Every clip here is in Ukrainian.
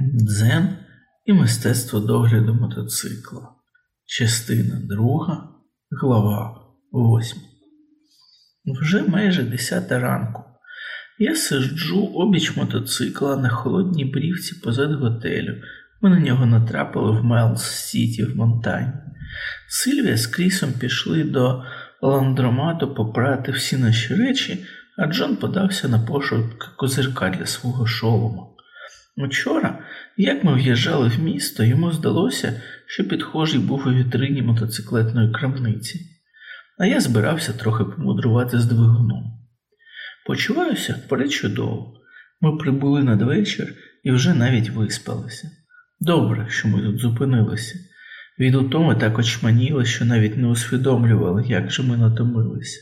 Дзен і мистецтво догляду мотоцикла. Частина 2, глава 8. Вже майже 10 ранку. Я сиджу обіч мотоцикла на холодній брівці позад готелю. Ми на нього натрапили в Мелс Сіті в Монтані. Сильвія з Крісом пішли до ландромату попрати всі наші речі, а Джон подався на пошук козирка для свого шолома. Учора, як ми в'їжджали в місто, йому здалося, що підхожий був у вітрині мотоциклетної крамниці, а я збирався трохи помудрувати з двигуном. Почуваюся перечудово. Ми прибули надвечір і вже навіть виспалися. Добре, що ми тут зупинилися. Від утоми так очманіли, що навіть не усвідомлювали, як же ми натомилися.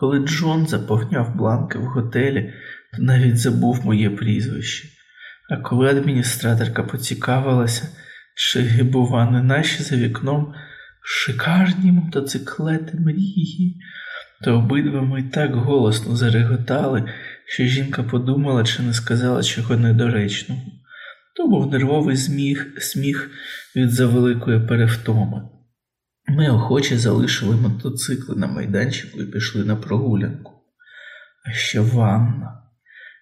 Коли Джон заповняв бланки в готелі, то навіть забув моє прізвище. А коли адміністраторка поцікавилася, чи, бува, не наші за вікном шикарні мотоциклети мрії, то обидва ми так голосно зареготали, що жінка подумала, чи не сказала чого недоречного. То був нервовий зміх, сміх від завеликої перевтоми. Ми охоче залишили мотоцикли на майданчику і пішли на прогулянку. А ще ванна.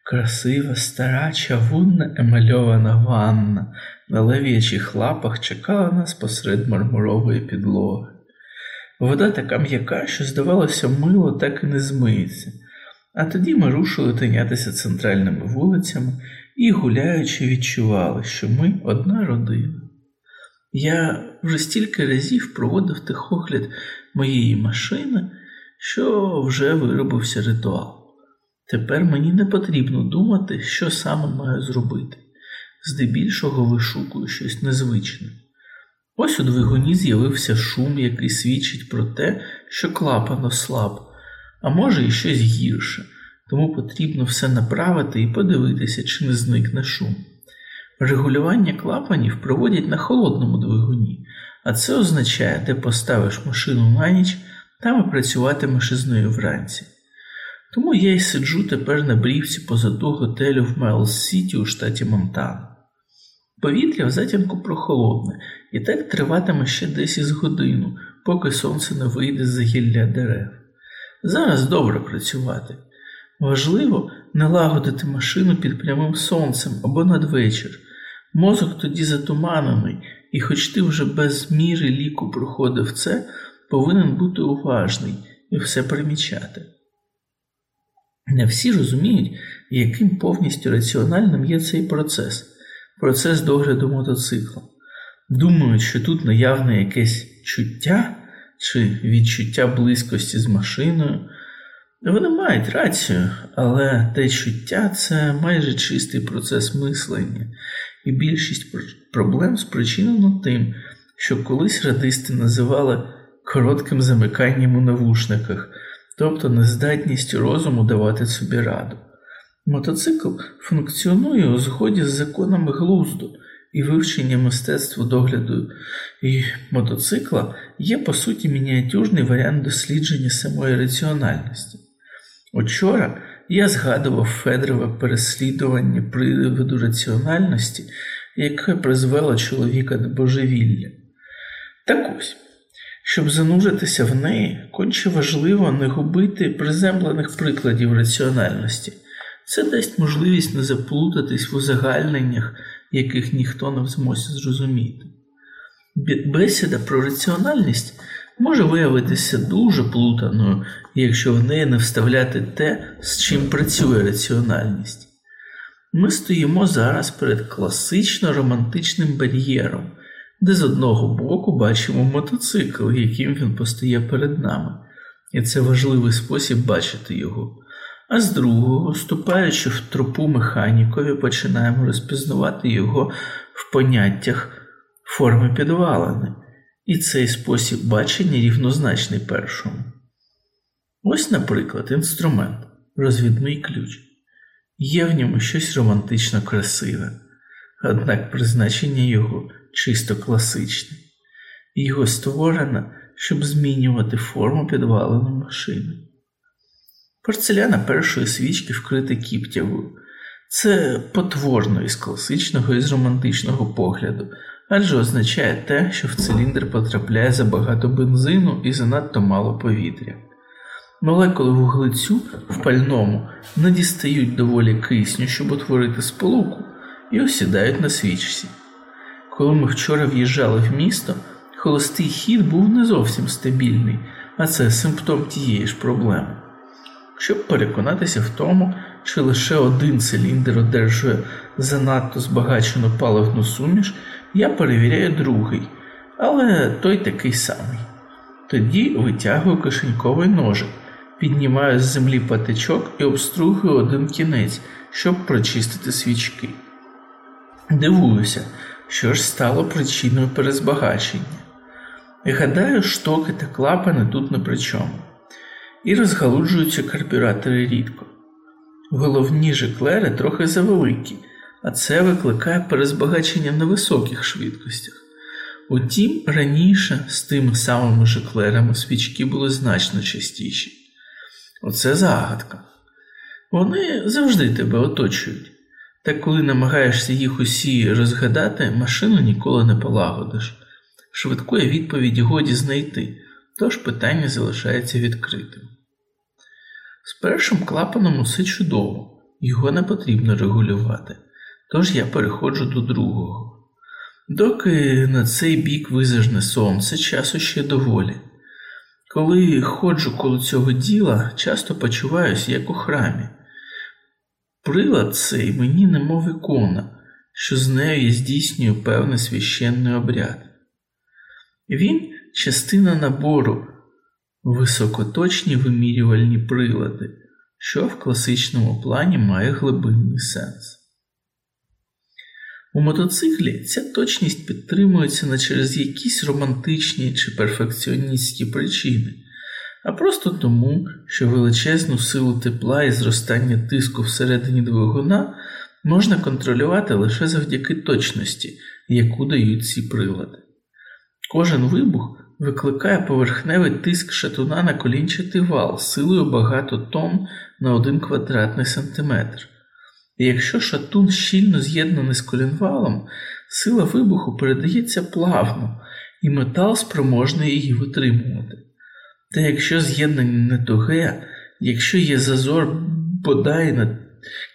Красива, стара, чавунна, емальована ванна на лев'ячих лапах чекала нас посеред мармурової підлоги. Вода така м'яка, що, здавалося, мило так і не змиється, а тоді ми рушили тинятися центральними вулицями і, гуляючи, відчували, що ми одна родина. Я вже стільки разів проводив тихогляд моєї машини, що вже виробився ритуал. Тепер мені не потрібно думати, що саме маю зробити, здебільшого вишукую щось незвичне. Ось у двигуні з'явився шум, який свідчить про те, що клапан ослаб, а може і щось гірше, тому потрібно все направити і подивитися, чи не зникне шум. Регулювання клапанів проводять на холодному двигуні, а це означає, де поставиш машину на ніч, там і працюватимеш із нею вранці. Тому я й сиджу тепер на брівці позаду готелю в Майлз Сіті у штаті Монтана. Повітря в затінку прохолодне, і так триватиме ще десь із годину, поки сонце не вийде з за гілля дерев. Зараз добре працювати. Важливо налагодити машину під прямим сонцем або надвечір. Мозок тоді затуманений, і, хоч ти вже без міри ліку проходив це, повинен бути уважний і все примічати. Не всі розуміють, яким повністю раціональним є цей процес, процес догляду мотоцикла. Думають, що тут наявне якесь чуття чи відчуття близькості з машиною. Вони мають рацію, але те чуття це майже чистий процес мислення, і більшість проблем спричинено тим, що колись радисти називали коротким замиканням у навушниках тобто нездатність розуму давати собі раду. Мотоцикл функціонує у згоді з законами глузду і вивчення мистецтва догляду і мотоцикла є по суті мініатюрний варіант дослідження самої раціональності. Учора я згадував Федорове переслідування приводу раціональності, яке призвело чоловіка до божевілля. Так ось. Щоб зануритися в неї, конче важливо не губити приземлених прикладів раціональності. Це дасть можливість не заплутатись в узагальненнях, яких ніхто не в змозі зрозуміти. Бесіда про раціональність може виявитися дуже плутаною, якщо в неї не вставляти те, з чим працює раціональність. Ми стоїмо зараз перед класично романтичним бар'єром де з одного боку бачимо мотоцикл, яким він постає перед нами, і це важливий спосіб бачити його. А з другого, вступаючи в тропу механікові, починаємо розпізнавати його в поняттях форми підвалини, і цей спосіб бачення рівнозначний першому. Ось, наприклад, інструмент, розвідний ключ. Є в ньому щось романтично красиве, однак призначення його чисто класичний, його створено, щоб змінювати форму підваленої машини. Порцеляна першої свічки вкрита кіптявою. Це потворно із класичного і з романтичного погляду, адже означає те, що в циліндр потрапляє забагато бензину і занадто мало повітря. Молекули вуглецю в пальному не дістають доволі кисню, щоб утворити сполуку, і осідають на свічці. Коли ми вчора в'їжджали в місто, холостий хід був не зовсім стабільний, а це симптом тієї ж проблеми. Щоб переконатися в тому, що лише один циліндр одержує занадто збагачену паливну суміш, я перевіряю другий, але той такий самий. Тоді витягую кишеньковий ножик, піднімаю з землі патичок і обстругую один кінець, щоб прочистити свічки. Дивуюся, що ж стало причиною перезбагачення. Гадаю, штоки та клапани тут не при чому. І розгалуджуються карбюратори рідко. Головні жиклери трохи завеликі, а це викликає перезбагачення на високих швидкостях. Утім, раніше з тими самими жиклерами свічки були значно частіші. Оце загадка. Вони завжди тебе оточують, та коли намагаєшся їх усі розгадати, машину ніколи не полагодиш. Швидкої відповіді годі знайти, тож питання залишається відкритим. З першим клапаном усе чудово, його не потрібно регулювати, тож я переходжу до другого. Доки на цей бік визажне сонце, часу ще доволі. Коли ходжу коло цього діла, часто почуваюся, як у храмі. Прилад цей мені немов ікона, що з нею я здійснюю певний священний обряд. Він частина набору високоточні вимірювальні прилади, що в класичному плані має глибинний сенс. У мотоциклі ця точність підтримується не через якісь романтичні чи перфекціоністські причини, а просто тому, що величезну силу тепла і зростання тиску всередині двигуна можна контролювати лише завдяки точності, яку дають ці прилади. Кожен вибух викликає поверхневий тиск шатуна на колінчатий вал силою багато тонн на один квадратний сантиметр. І якщо шатун щільно з'єднаний з колінвалом, сила вибуху передається плавно, і метал спроможний її витримувати. Та якщо з'єднання не туге, якщо є зазор бодай на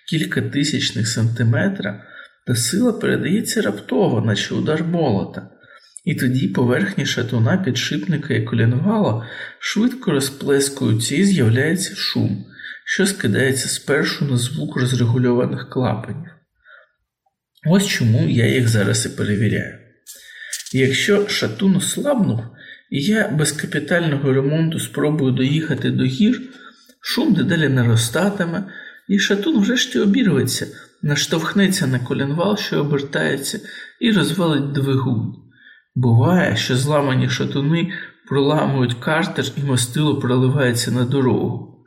кілька тисячних сантиметра, то сила передається раптово, наче удар молота. І тоді поверхні шатуна підшипника і колінвала швидко розплескуються і з'являється шум, що скидається спершу на звук розрегульованих клапанів. Ось чому я їх зараз і перевіряю. Якщо шатун ослабнув, і я без капітального ремонту спробую доїхати до гір, шум дедалі наростатиме, і шатун врешті обірветься, наштовхнеться на колінвал, що обертається, і розвалить двигун. Буває, що зламані шатуни проламують картер і мастило проливається на дорогу.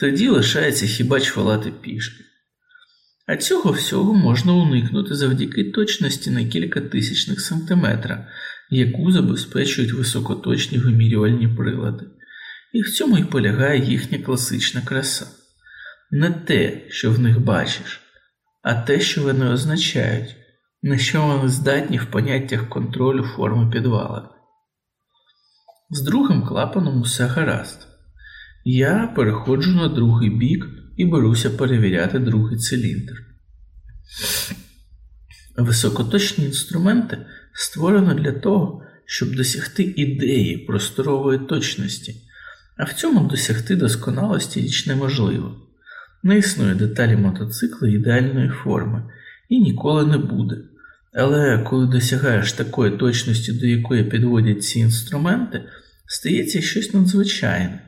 Тоді лишається хіба чвалати пішки. А цього всього можна уникнути завдяки точності на кілька тисячних сантиметра, яку забезпечують високоточні вимірювальні прилади. І в цьому й полягає їхня класична краса. Не те, що в них бачиш, а те, що вони означають на що вони здатні в поняттях контролю форми підвала. З другим клапаном усе гаразд. Я переходжу на другий бік і беруся перевіряти другий циліндр. Високоточні інструменти створено для того, щоб досягти ідеї просторової точності, а в цьому досягти досконалості річ неможливо. Не існує деталі мотоцикла ідеальної форми і ніколи не буде. Але коли досягаєш такої точності, до якої підводять ці інструменти, стається щось надзвичайне,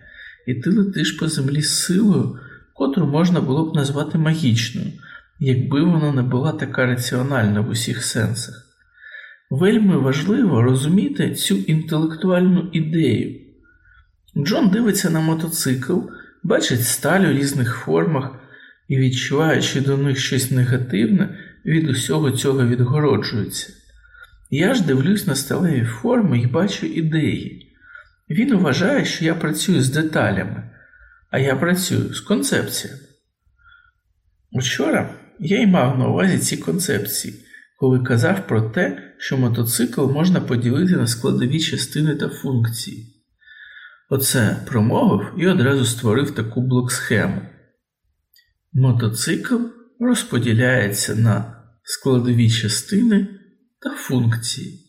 і ти летиш по землі з силою, котру можна було б назвати магічною, якби вона не була така раціональна в усіх сенсах. Вельми важливо розуміти цю інтелектуальну ідею. Джон дивиться на мотоцикл, бачить сталь у різних формах і, відчуваючи до них щось негативне, від усього цього відгороджується. Я ж дивлюсь на сталеві форми і бачу ідеї. Він вважає, що я працюю з деталями, а я працюю з концепціями. Учора я й мав на увазі ці концепції, коли казав про те, що мотоцикл можна поділити на складові частини та функції. Оце промовив і одразу створив таку блок-схему. Мотоцикл розподіляється на складові частини та функції.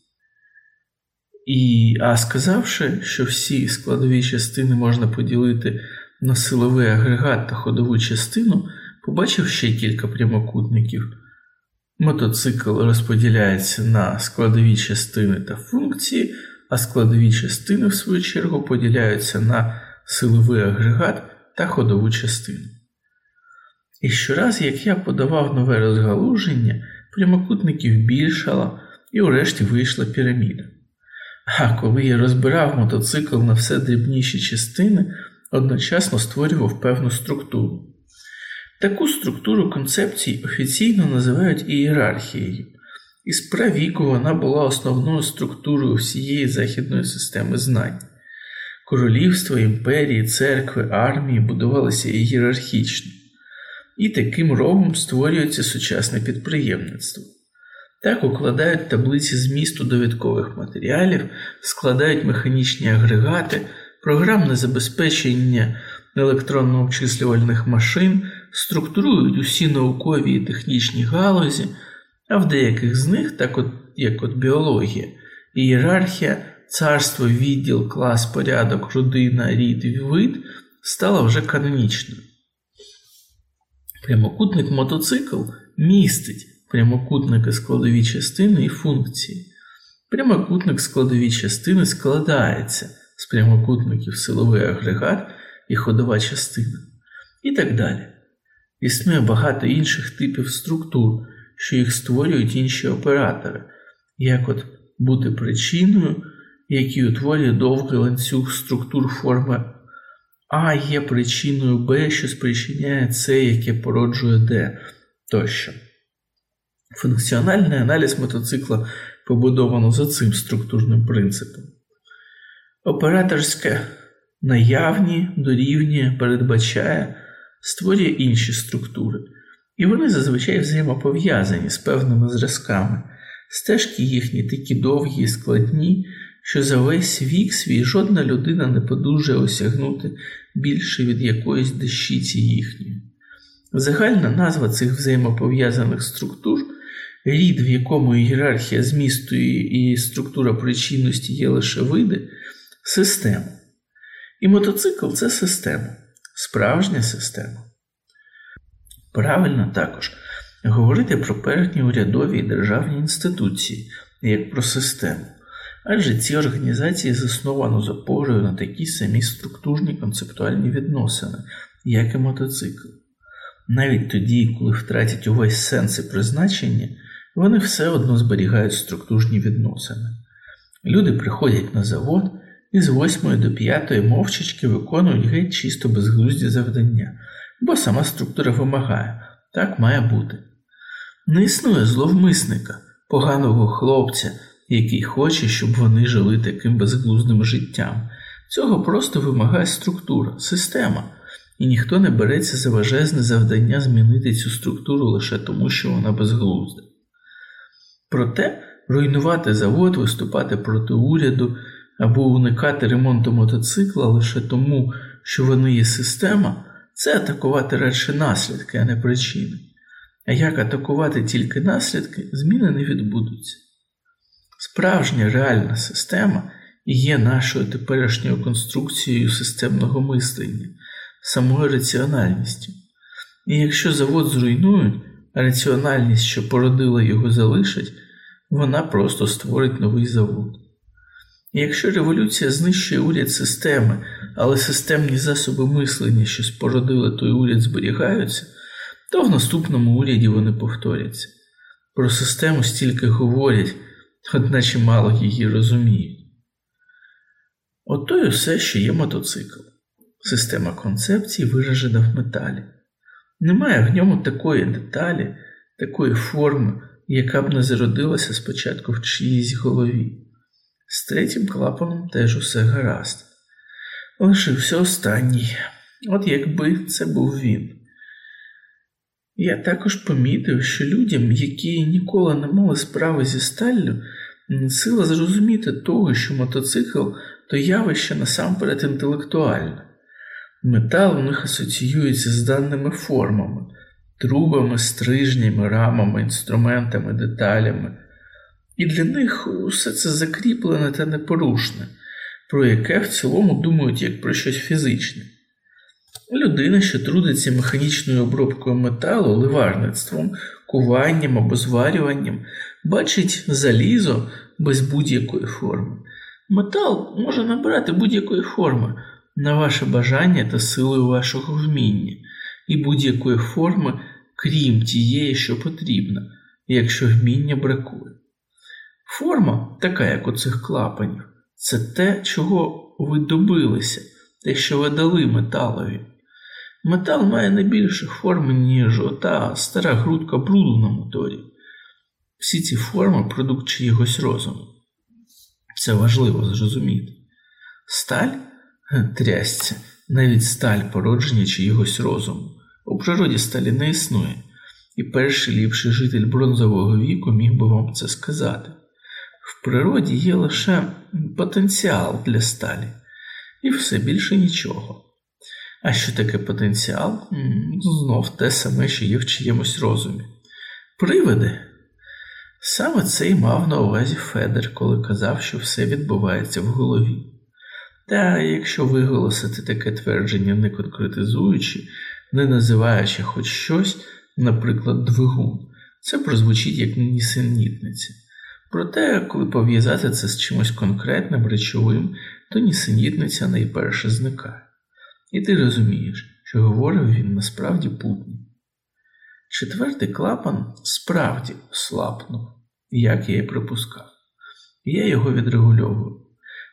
І, А сказавши, що всі складові частини можна поділити на силовий агрегат та ходову частину, побачив ще кілька прямокутників. Мотоцикл розподіляється на складові частини та функції, а складові частини, в свою чергу, поділяються на силовий агрегат та ходову частину. І щораз, як я подавав нове розгалуження, прямокутників більшало і врешті вийшла піраміда. А коли я розбирав мотоцикл на все дрібніші частини, одночасно створював певну структуру. Таку структуру концепцій офіційно називають ієрархією, і справіку вона була основною структурою всієї західної системи знань. Королівства, імперії, церкви, армії будувалися ієрархічно, і таким робом створюється сучасне підприємництво. Так укладають таблиці змісту довідкових матеріалів, складають механічні агрегати, програмне забезпечення електронно-обчислювальних машин, структурують усі наукові і технічні галузі, а в деяких з них, так от, як от біологія, ієрархія, царство, відділ, клас, порядок, родина, рід, вид стала вже канонічною. Прямокутник мотоцикл містить прямокутники складові частини і функції. Прямокутник складові частини складається з прямокутників силовий агрегат і ходова частина. І так далі. Існує багато інших типів структур, що їх створюють інші оператори, як от бути причиною, який утворює довгий ланцюг структур форми А є причиною Б, що спричиняє С, яке породжує Д тощо. Функціональний аналіз мотоцикла побудовано за цим структурним принципом. Операторське наявні дорівнює, передбачає, створює інші структури, і вони зазвичай взаємопов'язані з певними зразками. Стежки їхні такі довгі і складні, що за весь вік свій жодна людина не подужає осягнути більше від якоїсь дещиці їхньої. Загальна назва цих взаємопов'язаних структур рід, в якому ієрархія змісту і структура причинності є лише види, система. І мотоцикл це система, справжня система. Правильно також говорити про певні урядові і державні інституції, як про систему. Адже ці організації засновано за опорою на такі самі структурні концептуальні відносини, як і мотоцикл. Навіть тоді, коли втратять увесь сенс і призначення, вони все одно зберігають структурні відносини. Люди приходять на завод і з 8 до 5 мовчачки виконують геть чисто безглузді завдання, бо сама структура вимагає, так має бути. Не існує зловмисника, поганого хлопця, який хоче, щоб вони жили таким безглуздим життям. Цього просто вимагає структура, система, і ніхто не береться за важезне завдання змінити цю структуру лише тому, що вона безглузда. Проте руйнувати завод, виступати проти уряду або уникати ремонту мотоцикла лише тому, що вони є система, це атакувати радше наслідки, а не причини. А як атакувати тільки наслідки, зміни не відбудуться. Справжня реальна система є нашою теперішньою конструкцією системного мислення, самою раціональністю. І якщо завод зруйнують, а раціональність, що породила його, залишить, вона просто створить новий завод. Якщо революція знищує уряд системи, але системні засоби мислення, що спородили той уряд, зберігаються, то в наступному уряді вони повторяться. Про систему стільки говорять, одначе мало її розуміють. Ото й усе, що є мотоцикл. Система концепцій виражена в металі. Немає в ньому такої деталі, такої форми, яка б не зародилася спочатку в чиїсь голові. З третім клапаном теж усе гаразд. Лишився останній, от якби це був він. Я також помітив, що людям, які ніколи не мали справи зі сталлю, сила зрозуміти того, що мотоцикл то явище насамперед інтелектуальне. Метал у них асоціюється з даними формами, трубами, стрижнями, рамами, інструментами, деталями. І для них усе це закріплене та непорушне, про яке в цілому думають як про щось фізичне. Людина, що трудиться механічною обробкою металу, ливарництвом, куванням або зварюванням, бачить залізо без будь-якої форми. Метал може набирати будь-якої форми на ваше бажання та силою вашого вміння, і будь-якої форми, крім тієї, що потрібна, якщо вміння бракує. Форма, така як у цих клапанів, це те, чого ви добилися, те, що ви дали металові. Метал має не більше форми, ніж ота стара грудка бруду на моторі. Всі ці форми продукт чиїгось розуму. Це важливо зрозуміти. Сталь трясця, навіть сталь породження чиїгось розуму. У природі сталі не існує, і перший ліпший житель бронзового віку міг би вам це сказати. В природі є лише потенціал для сталі, і все більше нічого. А що таке потенціал? Знов те саме, що є в чиємусь розумі. Привиди. Саме це й мав на увазі Федер, коли казав, що все відбувається в голові. Та якщо виголосити таке твердження, не конкретизуючи, не називаючи хоч щось, наприклад, двигун, це прозвучить як нісенітниця. Проте, коли пов'язати це з чимось конкретним, речовим, то нісенітниця найперше зникає. І ти розумієш, що говорив він насправді путній. Четвертий клапан справді слабнув, як я й припускав. Я його відрегульовую.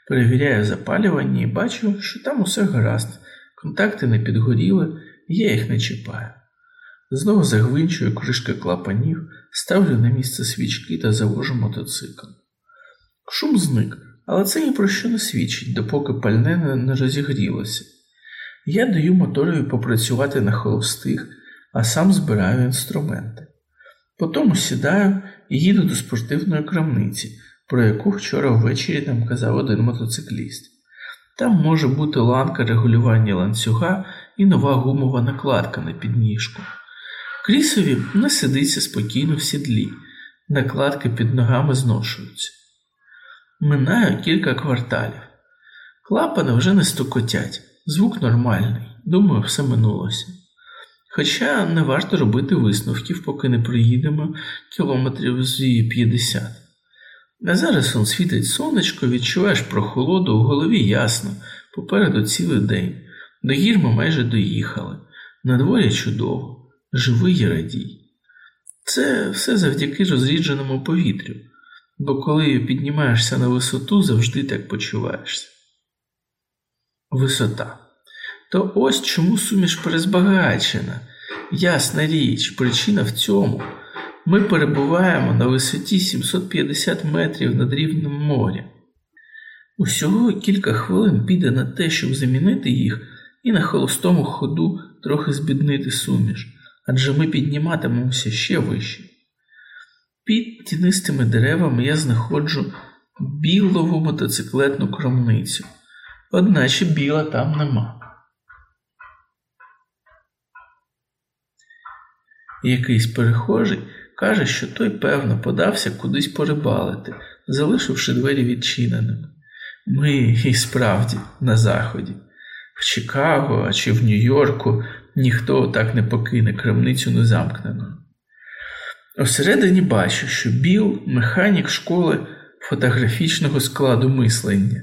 Перевіряю запалювання і бачу, що там усе гаразд, контакти не підгоріли, я їх не чіпаю. Знову загвинчую кришки клапанів, ставлю на місце свічки та завожу мотоцикл. Шум зник, але це ні про що не свідчить, допоки пальне не розігрілося. Я даю моторові попрацювати на холостих, а сам збираю інструменти. Потім сідаю і їду до спортивної крамниці, про яку вчора ввечері нам казав один мотоцикліст. Там може бути ланка регулювання ланцюга і нова гумова накладка на підніжку. Крісові не сидиться спокійно в сідлі, накладки під ногами зношуються. Минаю кілька кварталів. Клапани вже не стукотять, звук нормальний, думаю, все минулося. Хоча не варто робити висновків, поки не приїдемо кілометрів з 50. А зараз он світить сонечко, відчуваєш прохолоду, у голові ясно, попереду цілий день. До гір ми майже доїхали. На дворі чудово, живий і радій. Це все завдяки розрідженому повітрю, бо коли піднімаєшся на висоту, завжди так почуваєшся. Висота. То ось чому суміш перезбагачена. Ясна річ, причина в цьому. Ми перебуваємо на висоті 750 метрів над рівнем моря. Усього кілька хвилин піде на те, щоб замінити їх, і на холостому ходу трохи збіднити суміш, адже ми підніматимемося ще вище. Під тінистими деревами я знаходжу білову мотоциклетну кромницю, одначе біла там нема. Якийсь перехожий каже, що той, певно, подався кудись порибалити, залишивши двері відчиненими. Ми і справді на заході. В Чикаго чи в Нью-Йорку ніхто так не покине крамницю незамкненою. Осередині бачу, що Біл механік школи фотографічного складу мислення.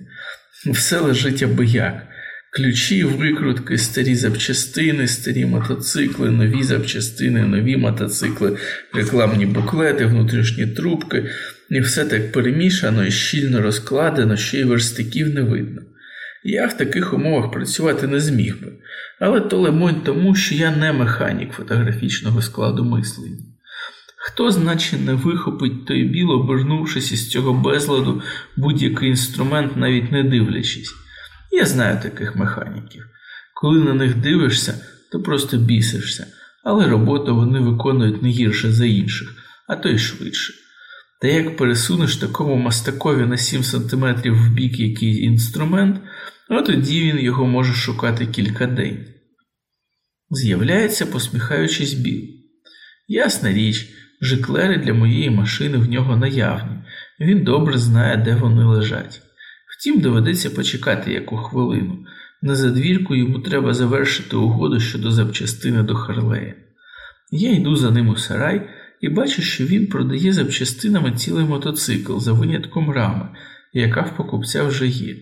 Все лежить аби як. Ключі, викрутки, старі запчастини, старі мотоцикли, нові запчастини, нові мотоцикли, рекламні буклети, внутрішні трубки, і все так перемішано і щільно розкладено, що й верстиків не видно. Я в таких умовах працювати не зміг би, але то лимонь тому, що я не механік фотографічного складу мислення. Хто, значить, не вихопить той біл, обернувшись із цього безладу будь-який інструмент, навіть не дивлячись. Я знаю таких механіків. Коли на них дивишся, то просто бісишся, але роботу вони виконують не гірше за інших, а то й швидше. Та як пересунеш такому мастакові на 7 см в бік якийсь інструмент, ну тоді він його може шукати кілька день. З'являється, посміхаючись біл. Ясна річ, жиклери для моєї машини в нього наявні, він добре знає, де вони лежать. Втім, доведеться почекати яку хвилину. На задвірку йому треба завершити угоду щодо запчастини до Харлея. Я йду за ним у сарай і бачу, що він продає запчастинами цілий мотоцикл за винятком рами, яка в покупця вже є.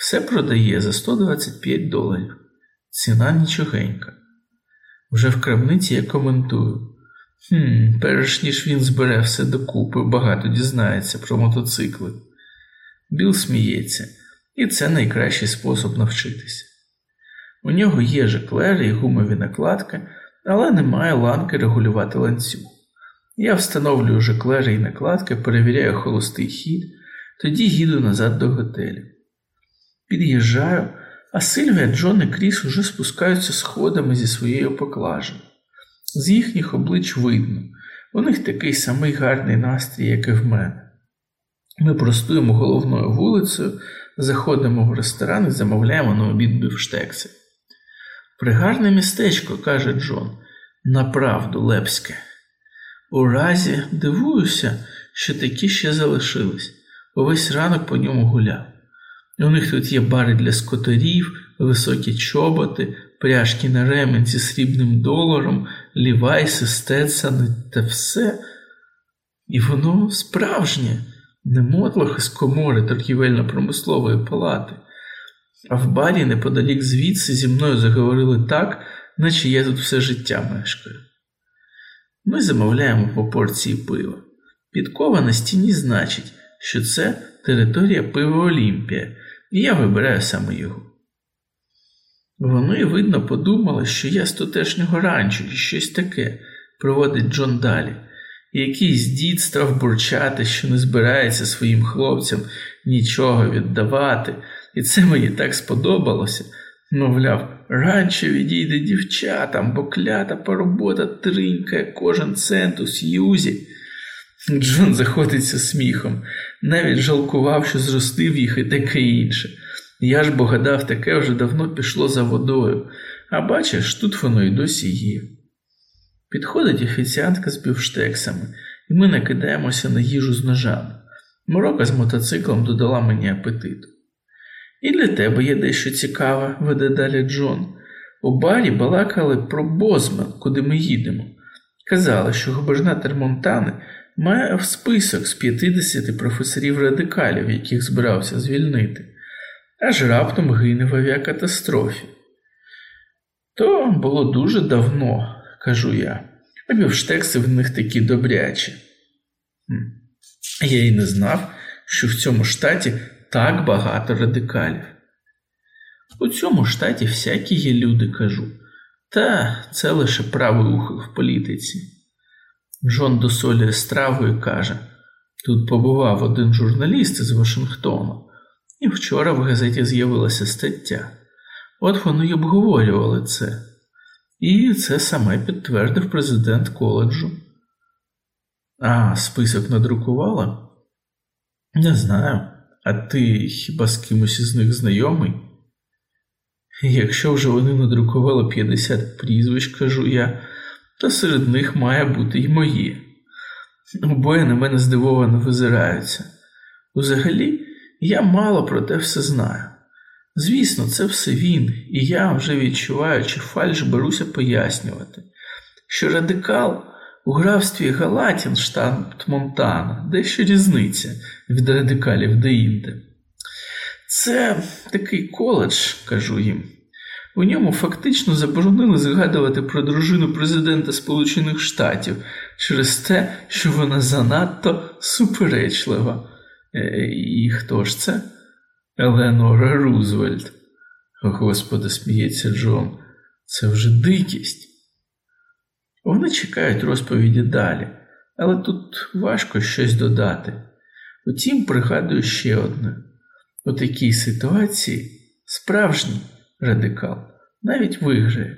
Все продає за 125 доларів. Ціна нічогенька. Вже в крамниці я коментую. Хм, перш ніж він збере все докупи, багато дізнається про мотоцикли. Біл сміється, і це найкращий спосіб навчитися. У нього є жеклери і гумові накладки, але немає ланки регулювати ланцюг. Я встановлюю жеклери і накладки, перевіряю холостий хід, тоді їду назад до готелю. Під'їжджаю, а Сильвія, Джон і Кріс уже спускаються сходами зі своєю поклажею. З їхніх облич видно, у них такий самий гарний настрій, як і в мене. Ми простуємо головною вулицею, заходимо в ресторан і замовляємо на обід бівштекси. Пригарне містечко, каже Джон, направду лепське. У разі дивуюся, що такі ще залишились. Увесь ранок по ньому гуляв. У них тут є бари для скоторів, високі чоботи, пряжки на ремень зі срібним доларом, лівайси, стецани та все. І воно справжнє, не мотлох із комори торгівельно-промислової палати. А в барі неподалік звідси зі мною заговорили так, наче я тут все життя мешкаю. Ми замовляємо по порції пива. Підкова на стіні значить, що це територія пива Олімпія, і я вибираю саме його. Вони, видно, подумали, що я з тутешнього ранчо і щось таке, проводить Джон далі. Якийсь дід став бурчати, що не збирається своїм хлопцям нічого віддавати, і це мені так сподобалося. Мовляв, ранчо відійде дівчатам, бо клята поробота тринькає кожен цент у с'юзі. Джон заходиться сміхом, навіть жалкував, що зростив їх і таке інше. Я ж бо гадав, таке вже давно пішло за водою, а бачиш, тут воно й досі є. Підходить офіціантка з півштексами, і ми накидаємося на їжу з ножами. Морока з мотоциклом додала мені апетиту. І для тебе є дещо цікаве, веде далі Джон. У барі балакали про Бозман, куди ми їдемо. Казали, що губернатор Монтани має в список з 50 професорів радикалів, яких збирався звільнити, аж раптом гине в авіакатастрофі. То було дуже давно, кажу я, а бівштекси в них такі добрячі. Я й не знав, що в цьому штаті так багато радикалів. У цьому штаті всякі є люди, кажу, та це лише правий ухил в політиці. Джон досолює страву і каже тут побував один журналіст із Вашингтону, і вчора в газеті з'явилася стаття. От вони й обговорювали це. І це саме підтвердив президент коледжу. А список надрукувала? Не знаю. А ти хіба з кимось із них знайомий? Якщо вже вони надрукували 50 прізвищ, кажу я, то серед них має бути й мої. Обоє на мене здивовано визираються. Взагалі, я мало про те все знаю. Звісно, це все він, і я, вже відчуваючи фальш, беруся пояснювати, що радикал у графстві Галатін, штат Монтана, дещо різниця від радикалів деінде. Це такий коледж, кажу їм. У ньому фактично заборонили згадувати про дружину президента Сполучених Штатів через те, що вона занадто суперечлива. Е, і хто ж це? Еленора Рузвельт. Господи, сміється Джон, це вже дикість. Вони чекають розповіді далі, але тут важко щось додати. Утім, пригадую ще одне: у такій ситуації справжній радикал навіть виграє.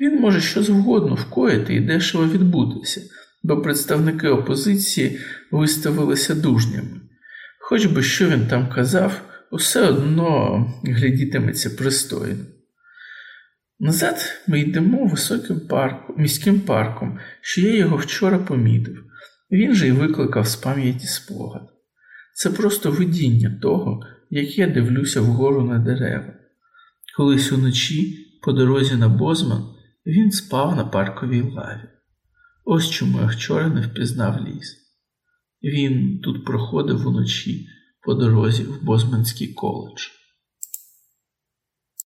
Він може що завгодно вкоїти і дешево відбутися, бо представники опозиції виставилися дужнями. Хоч би що він там казав, усе одно глядітиметься пристойно. Назад ми йдемо високим парком, міським парком, що я його вчора помітив. Він же й викликав з пам'яті спогад. Це просто видіння того, як я дивлюся вгору на дерева. Колись уночі, по дорозі на Бозман, він спав на парковій лаві. Ось чому я вчора не впізнав ліс. Він тут проходив уночі по дорозі в Бозманський коледж.